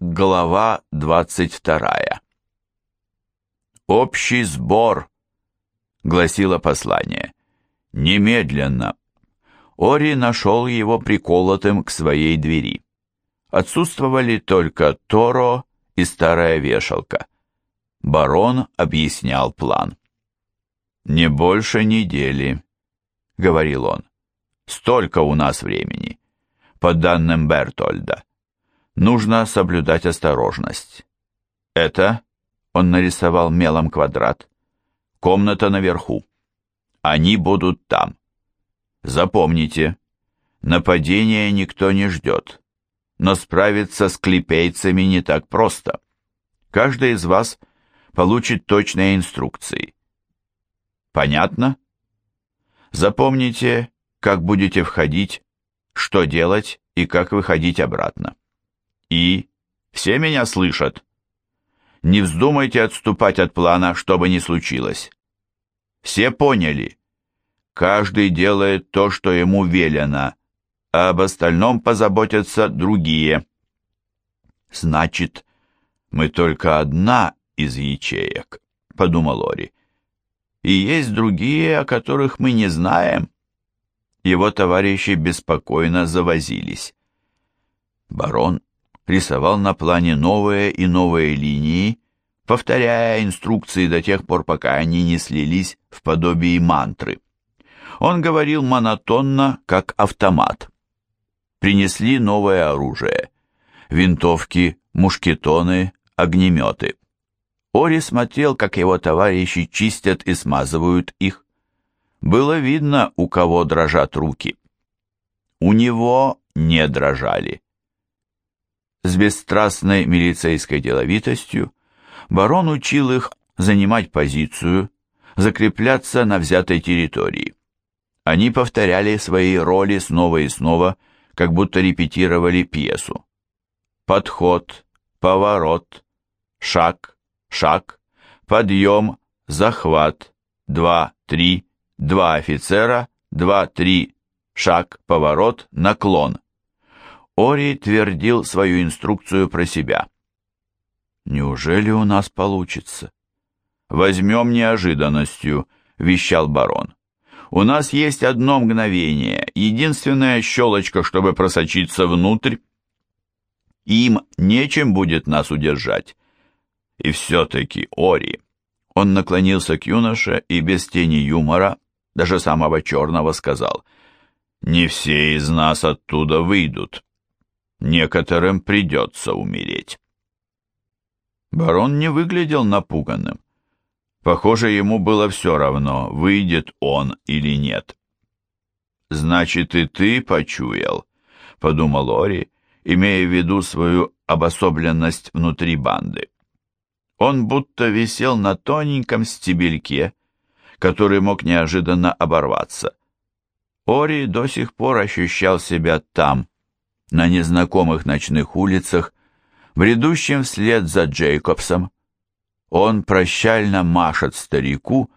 Глава 22 «Общий сбор», — гласило послание. «Немедленно». Ори нашел его приколотым к своей двери. Отсутствовали только Торо и старая вешалка. Барон объяснял план. «Не больше недели», — говорил он. «Столько у нас времени, по данным Бертольда. Нужно соблюдать осторожность. Это, он нарисовал мелом квадрат, комната наверху. Они будут там. Запомните, нападения никто не ждет, но справиться с клепейцами не так просто. Каждый из вас получит точные инструкции. Понятно? Запомните, как будете входить, что делать и как выходить обратно. И все меня слышат. Не вздумайте отступать от плана, что бы ни случилось. Все поняли. Каждый делает то, что ему велено, а об остальном позаботятся другие. Значит, мы только одна из ячеек, подумал Ори. И есть другие, о которых мы не знаем. Его товарищи беспокойно завозились. Барон рисовал на плане новые и новые линии, повторяя инструкции до тех пор, пока они не слились в подобии мантры. Он говорил монотонно, как автомат. Принесли новое оружие. Винтовки, мушкетоны, огнеметы. Ори смотрел, как его товарищи чистят и смазывают их. Было видно, у кого дрожат руки. У него не дрожали. С бесстрастной милицейской деловитостью барон учил их занимать позицию, закрепляться на взятой территории. Они повторяли свои роли снова и снова, как будто репетировали пьесу. Подход, поворот, шаг, шаг, подъем, захват, два, три, два офицера, два, три, шаг, поворот, наклон. Ори твердил свою инструкцию про себя. «Неужели у нас получится?» «Возьмем неожиданностью», — вещал барон. «У нас есть одно мгновение, единственная щелочка, чтобы просочиться внутрь. Им нечем будет нас удержать. И все-таки, Ори...» Он наклонился к юноше и без тени юмора, даже самого черного, сказал, «Не все из нас оттуда выйдут некоторым придется умереть. Барон не выглядел напуганным. Похоже, ему было все равно, выйдет он или нет. «Значит, и ты почуял», — подумал Ори, имея в виду свою обособленность внутри банды. Он будто висел на тоненьком стебельке, который мог неожиданно оборваться. Ори до сих пор ощущал себя там, на незнакомых ночных улицах, бредущим вслед за Джейкобсом. Он прощально машет старику,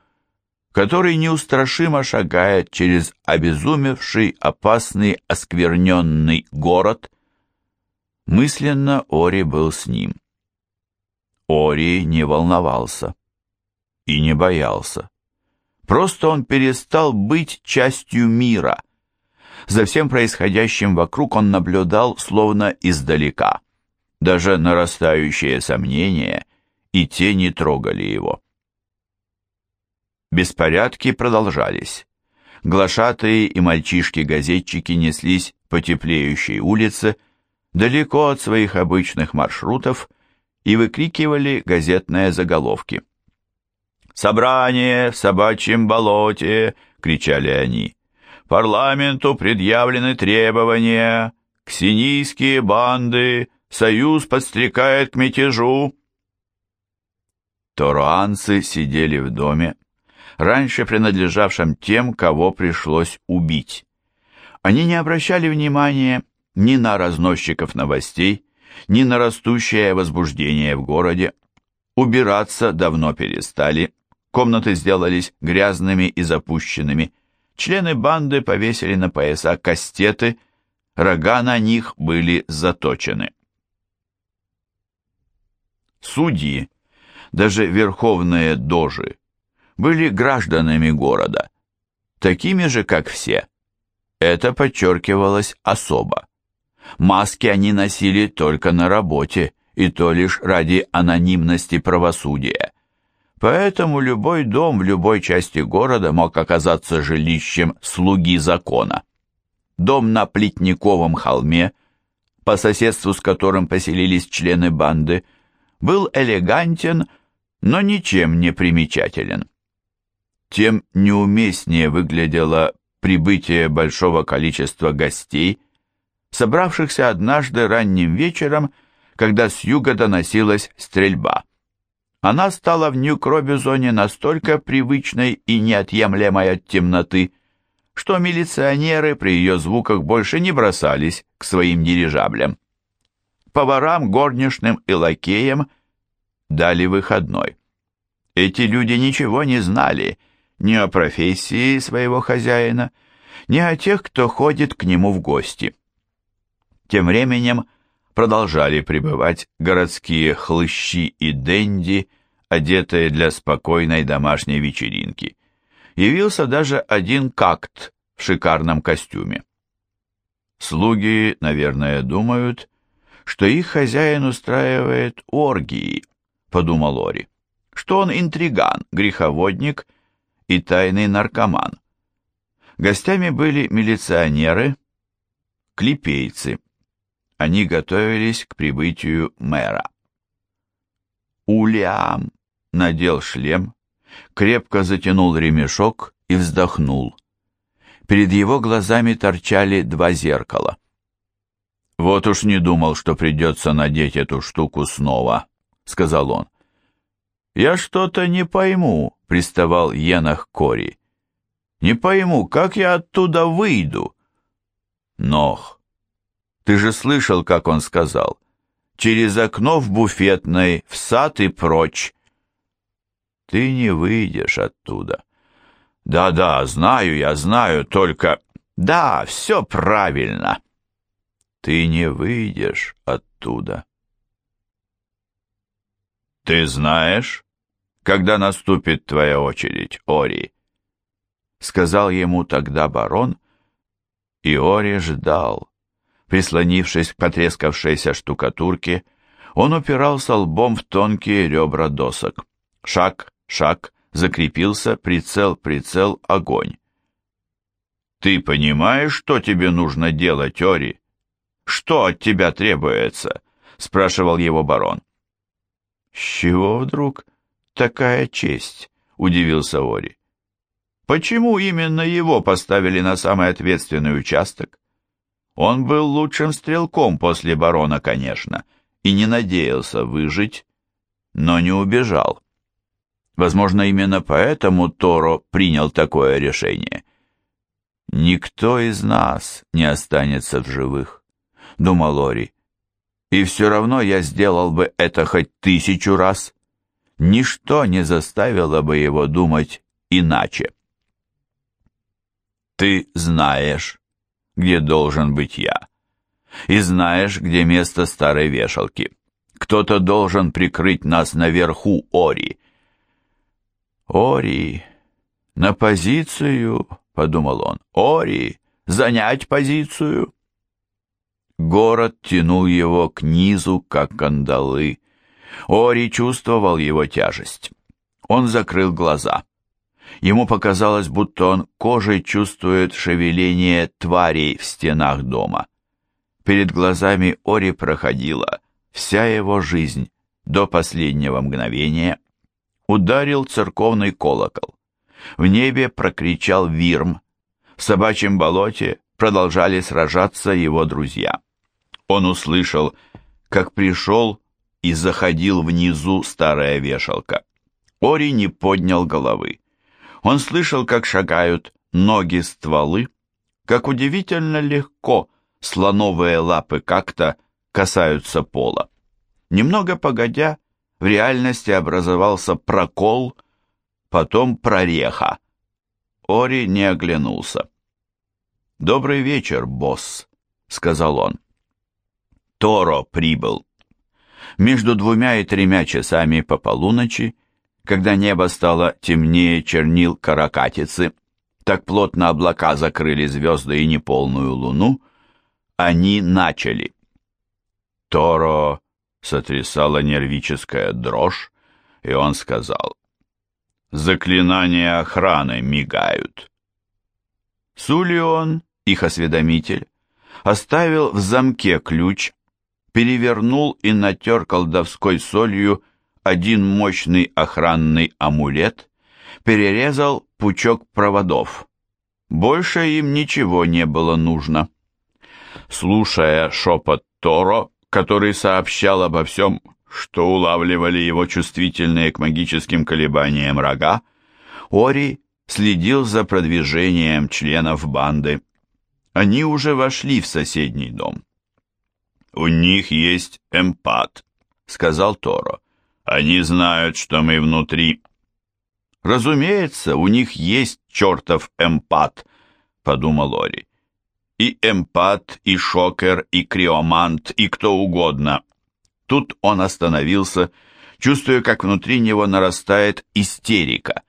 который неустрашимо шагает через обезумевший, опасный, оскверненный город. Мысленно Ори был с ним. Ори не волновался и не боялся. Просто он перестал быть частью мира, за всем происходящим вокруг он наблюдал словно издалека. Даже нарастающие сомнения и тени трогали его. Беспорядки продолжались. Глашатые и мальчишки-газетчики неслись по теплеющей улице, далеко от своих обычных маршрутов, и выкрикивали газетные заголовки. «Собрание в собачьем болоте!» — кричали они. Парламенту предъявлены требования, ксенийские банды, союз подстрекает к мятежу. Торуанцы сидели в доме, раньше принадлежавшем тем, кого пришлось убить. Они не обращали внимания ни на разносчиков новостей, ни на растущее возбуждение в городе. Убираться давно перестали, комнаты сделались грязными и запущенными. Члены банды повесили на пояса кастеты, рога на них были заточены. судьи, даже верховные дожи, были гражданами города, такими же, как все. Это подчеркивалось особо. Маски они носили только на работе, и то лишь ради анонимности правосудия. Поэтому любой дом в любой части города мог оказаться жилищем слуги закона. Дом на Плетниковом холме, по соседству с которым поселились члены банды, был элегантен, но ничем не примечателен. Тем неуместнее выглядело прибытие большого количества гостей, собравшихся однажды ранним вечером, когда с юга доносилась стрельба. Она стала в Нью-Кробизоне настолько привычной и неотъемлемой от темноты, что милиционеры при ее звуках больше не бросались к своим дирижаблям. Поварам, горничным и лакеям дали выходной. Эти люди ничего не знали ни о профессии своего хозяина, ни о тех, кто ходит к нему в гости. Тем временем продолжали пребывать городские хлыщи и денди, одетые для спокойной домашней вечеринки. Явился даже один какт в шикарном костюме. Слуги, наверное, думают, что их хозяин устраивает оргии, подумал Ори, что он интриган, греховодник и тайный наркоман. Гостями были милиционеры, клипейцы. Они готовились к прибытию мэра. Улиам надел шлем, крепко затянул ремешок и вздохнул. Перед его глазами торчали два зеркала. «Вот уж не думал, что придется надеть эту штуку снова», — сказал он. «Я что-то не пойму», — приставал Енах Кори. «Не пойму, как я оттуда выйду?» «Нох, ты же слышал, как он сказал. Через окно в буфетной, в сад и прочь». «Ты не выйдешь оттуда». «Да-да, знаю я, знаю, только...» «Да, все правильно». «Ты не выйдешь оттуда». «Ты знаешь?» когда наступит твоя очередь, Ори», — сказал ему тогда барон, и Ори ждал. Прислонившись к потрескавшейся штукатурке, он упирался лбом в тонкие ребра досок. Шаг, шаг, закрепился, прицел, прицел, огонь. «Ты понимаешь, что тебе нужно делать, Ори? Что от тебя требуется?» — спрашивал его барон. «С чего вдруг?» такая честь?» — удивился Ори. «Почему именно его поставили на самый ответственный участок? Он был лучшим стрелком после барона, конечно, и не надеялся выжить, но не убежал. Возможно, именно поэтому Торо принял такое решение. «Никто из нас не останется в живых», — думал Ори. «И все равно я сделал бы это хоть тысячу раз» ничто не заставило бы его думать иначе. Ты знаешь, где должен быть я, и знаешь, где место старой вешалки. Кто-то должен прикрыть нас наверху, Ори. Ори, на позицию, подумал он, Ори, занять позицию. Город тянул его к низу, как кандалы, Ори чувствовал его тяжесть. Он закрыл глаза. Ему показалось, будто он кожей чувствует шевеление тварей в стенах дома. Перед глазами Ори проходила вся его жизнь до последнего мгновения. Ударил церковный колокол. В небе прокричал Вирм. В собачьем болоте продолжали сражаться его друзья. Он услышал, как пришел и заходил внизу старая вешалка. Ори не поднял головы. Он слышал, как шагают ноги стволы, как удивительно легко слоновые лапы как-то касаются пола. Немного погодя, в реальности образовался прокол, потом прореха. Ори не оглянулся. «Добрый вечер, босс», — сказал он. «Торо прибыл». Между двумя и тремя часами по полуночи, когда небо стало темнее чернил каракатицы, так плотно облака закрыли звезды и неполную луну, они начали. Торо сотрясала нервическая дрожь, и он сказал, «Заклинания охраны мигают». Сулион, их осведомитель, оставил в замке ключ, перевернул и натер колдовской солью один мощный охранный амулет, перерезал пучок проводов. Больше им ничего не было нужно. Слушая шепот Торо, который сообщал обо всем, что улавливали его чувствительные к магическим колебаниям рога, Ори следил за продвижением членов банды. Они уже вошли в соседний дом. «У них есть эмпат», — сказал Торо. «Они знают, что мы внутри». «Разумеется, у них есть чертов эмпат», — подумал Ори. «И эмпат, и шокер, и криомант, и кто угодно». Тут он остановился, чувствуя, как внутри него нарастает истерика.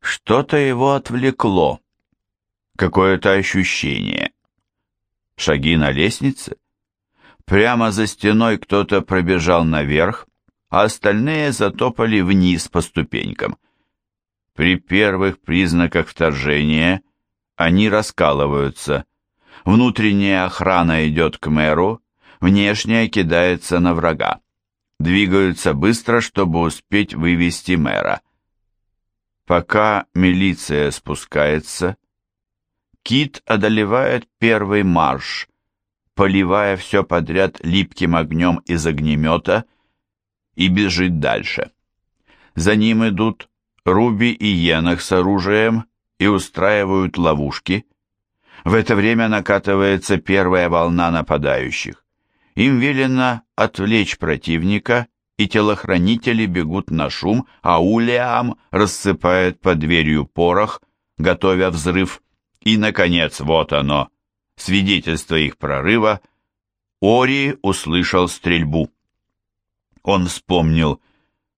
Что-то его отвлекло. Какое-то ощущение. Шаги на лестнице? Прямо за стеной кто-то пробежал наверх, а остальные затопали вниз по ступенькам. При первых признаках вторжения они раскалываются. Внутренняя охрана идет к мэру, внешняя кидается на врага. Двигаются быстро, чтобы успеть вывести мэра. Пока милиция спускается, Кит одолевает первый марш, поливая все подряд липким огнем из огнемета и бежит дальше. За ним идут Руби и Енах с оружием и устраивают ловушки. В это время накатывается первая волна нападающих. Им велено отвлечь противника и телохранители бегут на шум, а Улиам рассыпает под дверью порох, готовя взрыв. И, наконец, вот оно, свидетельство их прорыва. Ори услышал стрельбу. Он вспомнил,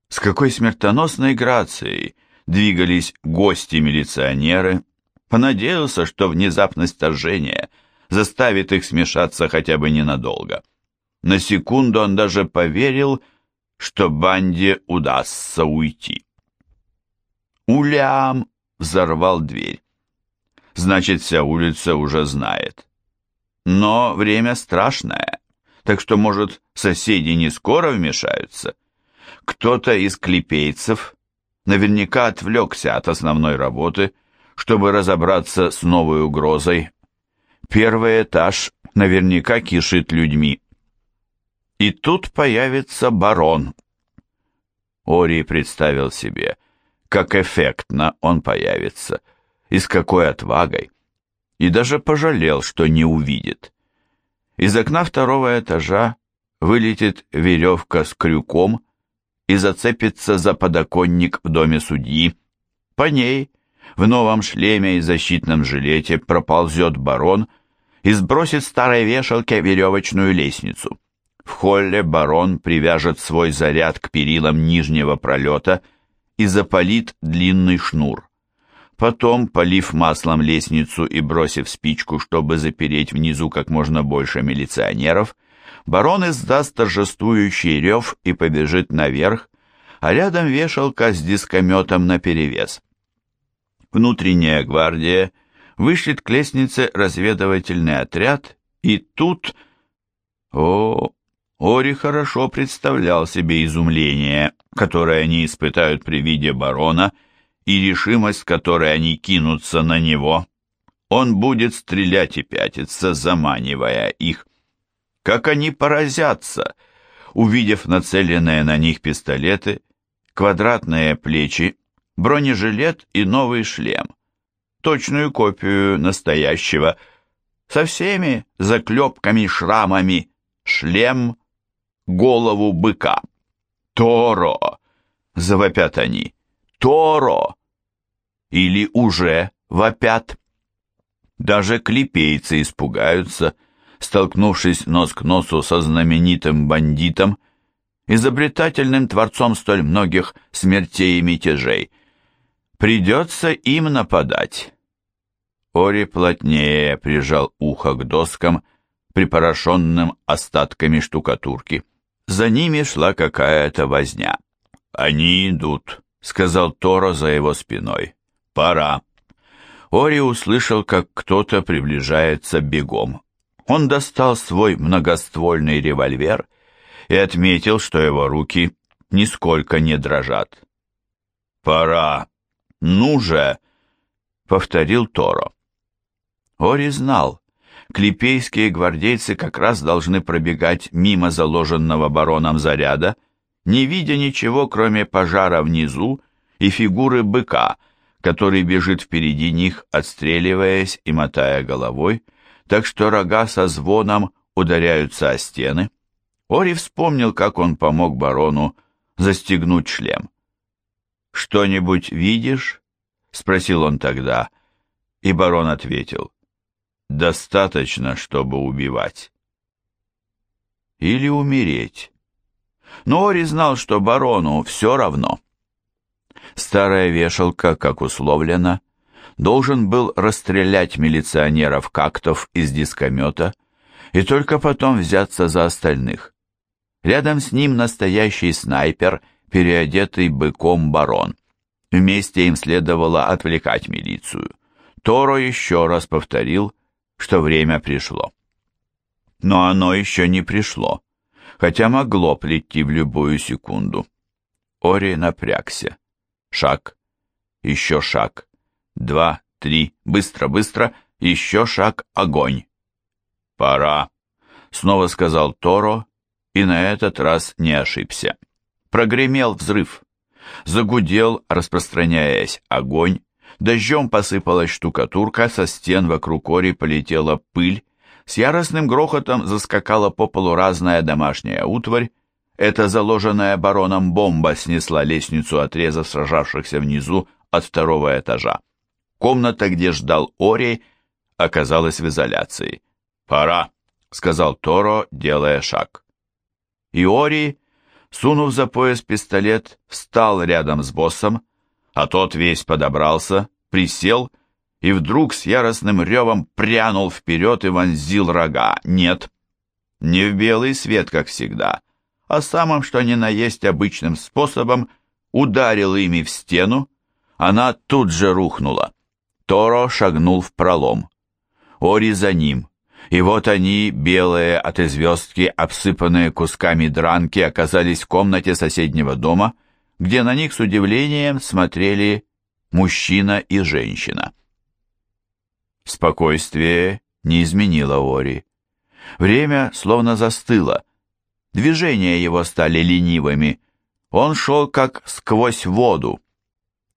с какой смертоносной грацией двигались гости-милиционеры, понадеялся, что внезапность вторжения заставит их смешаться хотя бы ненадолго. На секунду он даже поверил, что банде удастся уйти. Улям взорвал дверь. Значит, вся улица уже знает. Но время страшное, так что, может, соседи не скоро вмешаются. Кто-то из клепейцев наверняка отвлекся от основной работы, чтобы разобраться с новой угрозой. Первый этаж наверняка кишит людьми. И тут появится барон. Ори представил себе, как эффектно он появится, и с какой отвагой, и даже пожалел, что не увидит. Из окна второго этажа вылетит веревка с крюком и зацепится за подоконник в доме судьи. По ней, в новом шлеме и защитном жилете, проползет барон и сбросит старой вешалке веревочную лестницу. В холле барон привяжет свой заряд к перилам нижнего пролета и запалит длинный шнур. Потом, полив маслом лестницу и бросив спичку, чтобы запереть внизу как можно больше милиционеров, барон издаст торжествующий рев и побежит наверх, а рядом вешалка с дискометом наперевес. Внутренняя гвардия вышлет к лестнице разведывательный отряд, и тут... О, Ори хорошо представлял себе изумление, которое они испытают при виде барона, и решимость, которой они кинутся на него. Он будет стрелять и пятиться, заманивая их. Как они поразятся, увидев нацеленные на них пистолеты, квадратные плечи, бронежилет и новый шлем, точную копию настоящего, со всеми заклепками-шрамами, шлем голову быка. «Торо!» — завопят они. «Торо!» Или уже вопят. Даже клепейцы испугаются, столкнувшись нос к носу со знаменитым бандитом, изобретательным творцом столь многих смертей и мятежей. Придется им нападать. Ори плотнее прижал ухо к доскам, припорошенным остатками штукатурки. За ними шла какая-то возня. «Они идут», — сказал Торо за его спиной. «Пора». Ори услышал, как кто-то приближается бегом. Он достал свой многоствольный револьвер и отметил, что его руки нисколько не дрожат. «Пора! Ну же!» — повторил Торо. Ори знал, клепейские гвардейцы как раз должны пробегать мимо заложенного бароном заряда, не видя ничего, кроме пожара внизу и фигуры быка, который бежит впереди них, отстреливаясь и мотая головой, так что рога со звоном ударяются о стены. Ори вспомнил, как он помог барону застегнуть шлем. «Что-нибудь видишь?» — спросил он тогда, и барон ответил достаточно, чтобы убивать. Или умереть. Но Ори знал, что барону все равно. Старая вешалка, как условлено, должен был расстрелять милиционеров-кактов из дискомета и только потом взяться за остальных. Рядом с ним настоящий снайпер, переодетый быком барон. Вместе им следовало отвлекать милицию. Торо еще раз повторил, что время пришло. Но оно еще не пришло, хотя могло прийти в любую секунду. Ори напрягся. Шаг, еще шаг, два, три, быстро, быстро, еще шаг, огонь. «Пора», — снова сказал Торо, и на этот раз не ошибся. Прогремел взрыв. Загудел, распространяясь, огонь, Дождем посыпалась штукатурка, со стен вокруг Ори полетела пыль, с яростным грохотом заскакала по полу разная домашняя утварь, эта заложенная бароном бомба снесла лестницу, отрезав сражавшихся внизу от второго этажа. Комната, где ждал Ори, оказалась в изоляции. «Пора», — сказал Торо, делая шаг. И Ори, сунув за пояс пистолет, встал рядом с боссом, а тот весь подобрался, присел и вдруг с яростным ревом прянул вперед и вонзил рога. Нет, не в белый свет, как всегда, а самым, что ни на есть обычным способом, ударил ими в стену, она тут же рухнула. Торо шагнул в пролом. Ори за ним. И вот они, белые от известки, обсыпанные кусками дранки, оказались в комнате соседнего дома — где на них с удивлением смотрели мужчина и женщина. Спокойствие не изменило Ори. Время словно застыло. Движения его стали ленивыми. Он шел как сквозь воду.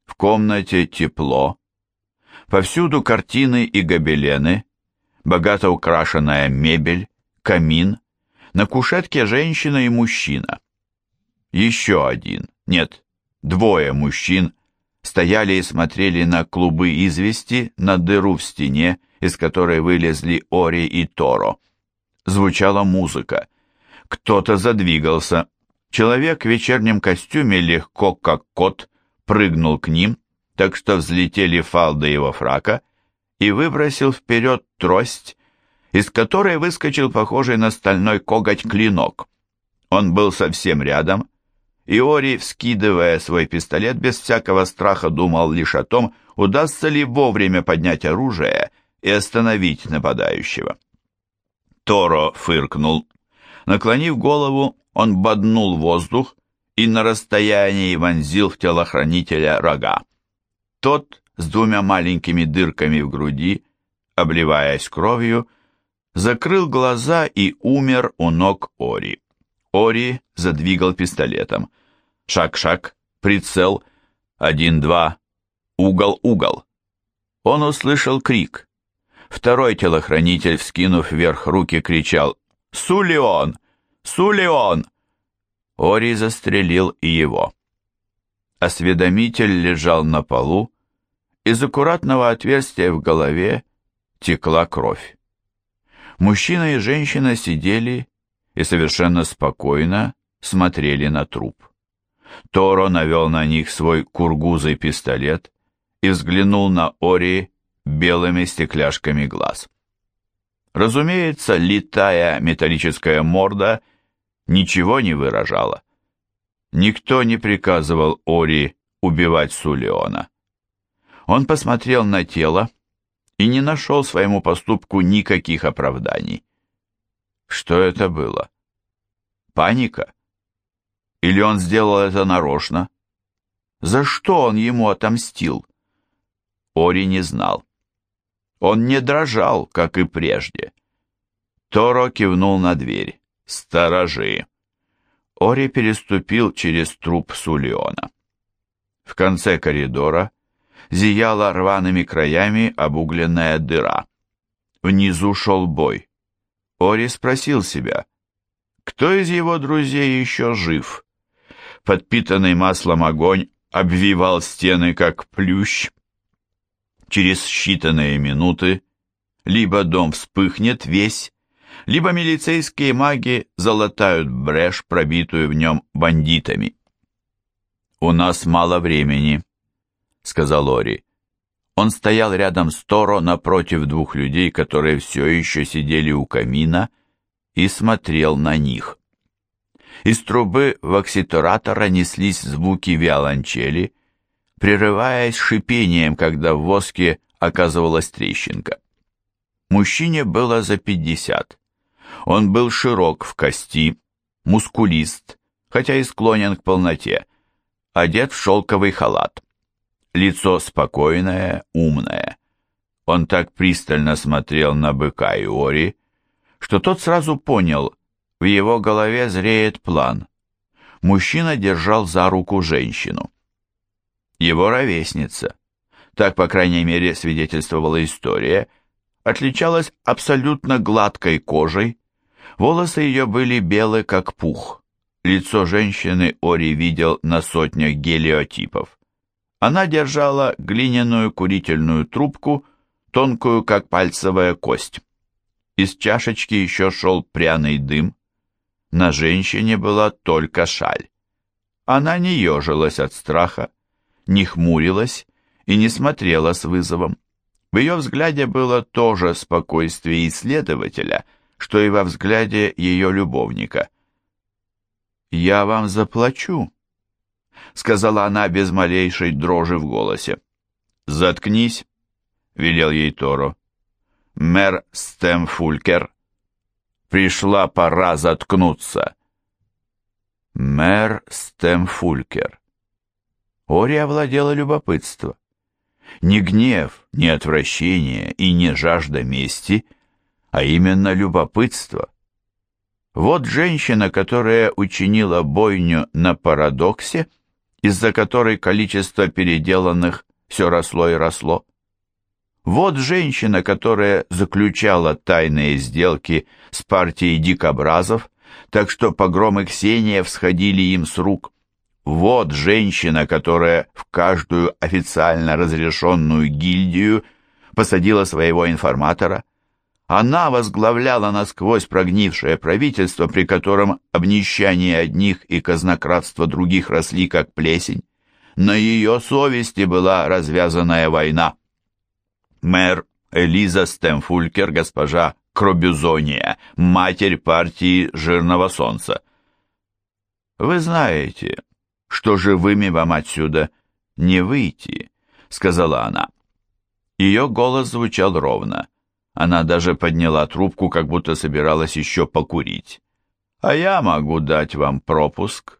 В комнате тепло. Повсюду картины и гобелены, богато украшенная мебель, камин, на кушетке женщина и мужчина. Еще один, нет, двое мужчин стояли и смотрели на клубы извести, на дыру в стене, из которой вылезли Ори и Торо. Звучала музыка. Кто-то задвигался. Человек в вечернем костюме легко, как кот, прыгнул к ним, так что взлетели фалды его фрака, и выбросил вперед трость, из которой выскочил похожий на стальной коготь клинок. Он был совсем рядом, Иори, вскидывая свой пистолет, без всякого страха думал лишь о том, удастся ли вовремя поднять оружие и остановить нападающего. Торо фыркнул. Наклонив голову, он боднул воздух и на расстоянии вонзил в телохранителя рога. Тот с двумя маленькими дырками в груди, обливаясь кровью, закрыл глаза и умер у ног Ори. Ори задвигал пистолетом. Шаг-шаг, прицел, один-два, угол-угол. Он услышал крик. Второй телохранитель, вскинув вверх руки, кричал «Сулион! Сулион!» Ори застрелил и его. Осведомитель лежал на полу, из аккуратного отверстия в голове текла кровь. Мужчина и женщина сидели и совершенно спокойно смотрели на труп. Торо навел на них свой кургузый пистолет и взглянул на Ори белыми стекляшками глаз. Разумеется, летая металлическая морда ничего не выражала. Никто не приказывал Ори убивать Сулеона. Он посмотрел на тело и не нашел своему поступку никаких оправданий. Что это было? Паника? Или он сделал это нарочно? За что он ему отомстил? Ори не знал. Он не дрожал, как и прежде. Торо кивнул на дверь. «Сторожи!» Ори переступил через труп Сулиона. В конце коридора зияла рваными краями обугленная дыра. Внизу шел бой. Ори спросил себя, кто из его друзей еще жив? Подпитанный маслом огонь обвивал стены, как плющ. Через считанные минуты либо дом вспыхнет весь, либо милицейские маги залатают брешь, пробитую в нем бандитами. «У нас мало времени», — сказал Ори. Он стоял рядом с Торо напротив двух людей, которые все еще сидели у камина, и смотрел на них. Из трубы вокситуратора неслись звуки виолончели, прерываясь шипением, когда в воске оказывалась трещинка. Мужчине было за пятьдесят. Он был широк в кости, мускулист, хотя и склонен к полноте, одет в шелковый халат. Лицо спокойное, умное. Он так пристально смотрел на быка Иори, что тот сразу понял, в его голове зреет план. Мужчина держал за руку женщину. Его ровесница, так, по крайней мере, свидетельствовала история, отличалась абсолютно гладкой кожей, волосы ее были белы, как пух. Лицо женщины Ори видел на сотнях гелиотипов. Она держала глиняную курительную трубку, тонкую, как пальцевая кость. Из чашечки еще шел пряный дым. На женщине была только шаль. Она не ежилась от страха, не хмурилась и не смотрела с вызовом. В ее взгляде было то же спокойствие исследователя, что и во взгляде ее любовника. «Я вам заплачу», — сказала она без малейшей дрожи в голосе. «Заткнись», — велел ей Торо. «Мэр Стэмфулькер, пришла пора заткнуться». Мэр Стэмфулькер. Ори овладело любопытство. Не гнев, не отвращение и не жажда мести, а именно любопытство. Вот женщина, которая учинила бойню на парадоксе — из-за которой количество переделанных все росло и росло. Вот женщина, которая заключала тайные сделки с партией дикобразов, так что погромы Ксения всходили им с рук. Вот женщина, которая в каждую официально разрешенную гильдию посадила своего информатора. Она возглавляла насквозь прогнившее правительство, при котором обнищание одних и казнократство других росли как плесень. На ее совести была развязанная война. Мэр Элиза Стемфулькер, госпожа Кробюзония, матерь партии Жирного Солнца. «Вы знаете, что живыми вам отсюда не выйти», — сказала она. Ее голос звучал ровно. Она даже подняла трубку, как будто собиралась еще покурить. «А я могу дать вам пропуск».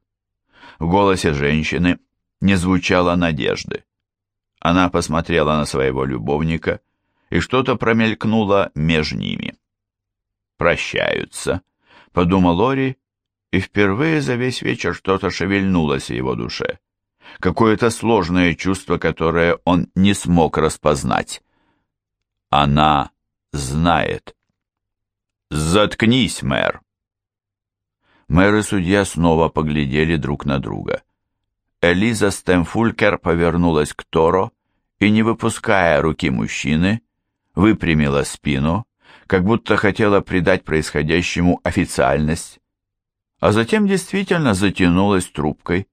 В голосе женщины не звучало надежды. Она посмотрела на своего любовника, и что-то промелькнуло между ними. «Прощаются», — подумал Лори, и впервые за весь вечер что-то шевельнулось в его душе. Какое-то сложное чувство, которое он не смог распознать. Она знает. «Заткнись, мэр!» Мэр и судья снова поглядели друг на друга. Элиза Стэмфулькер повернулась к Торо и, не выпуская руки мужчины, выпрямила спину, как будто хотела придать происходящему официальность. А затем действительно затянулась трубкой.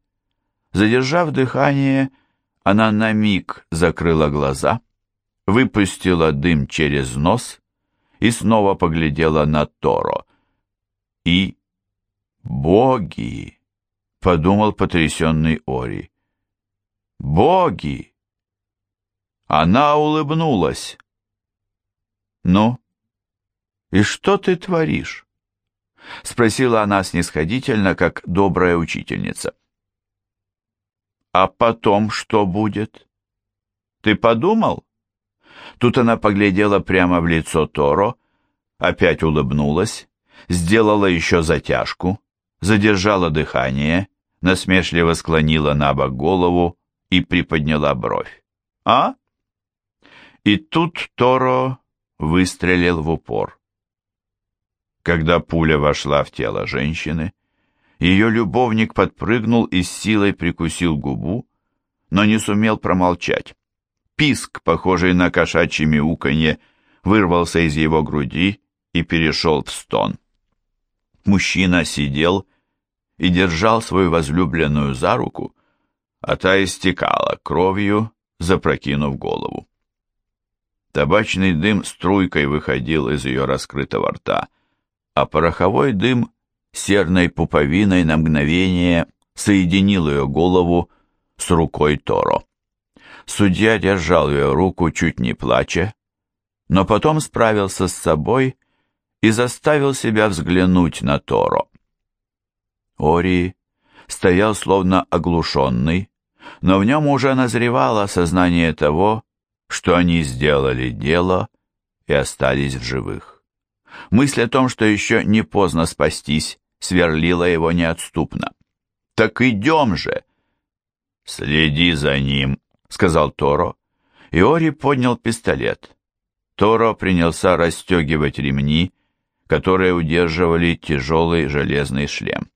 Задержав дыхание, она на миг закрыла глаза, выпустила дым через нос и снова поглядела на Торо. И... «Боги!» — подумал потрясенный Ори. «Боги!» Она улыбнулась. «Ну, и что ты творишь?» — спросила она снисходительно, как добрая учительница. «А потом что будет? Ты подумал?» Тут она поглядела прямо в лицо Торо, опять улыбнулась, сделала еще затяжку, задержала дыхание, насмешливо склонила на бок голову и приподняла бровь. «А?» И тут Торо выстрелил в упор. Когда пуля вошла в тело женщины, ее любовник подпрыгнул и с силой прикусил губу, но не сумел промолчать. Писк, похожий на кошачье мяуканье, вырвался из его груди и перешел в стон. Мужчина сидел и держал свою возлюбленную за руку, а та истекала кровью, запрокинув голову. Табачный дым струйкой выходил из ее раскрытого рта, а пороховой дым серной пуповиной на мгновение соединил ее голову с рукой Торо. Судья держал ее руку, чуть не плача, но потом справился с собой и заставил себя взглянуть на Торо. Ори стоял словно оглушенный, но в нем уже назревало сознание того, что они сделали дело и остались в живых. Мысль о том, что еще не поздно спастись, сверлила его неотступно. «Так идем же!» «Следи за ним», — сказал Торо. Иори поднял пистолет. Торо принялся расстегивать ремни, которые удерживали тяжелый железный шлем.